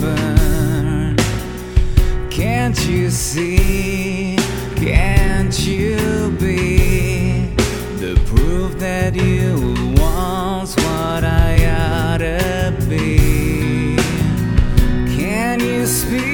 burn. Can't you see? Can't you be the proof that you once what I ought to be? Can you speak?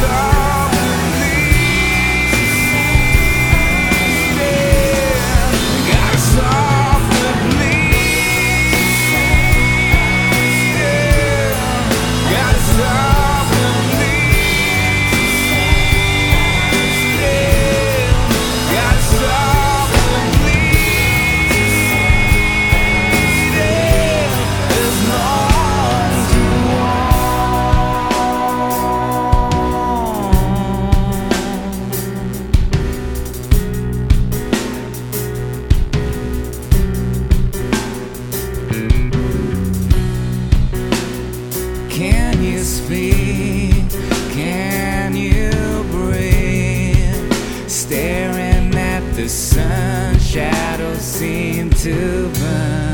time sun shadows seem to burn.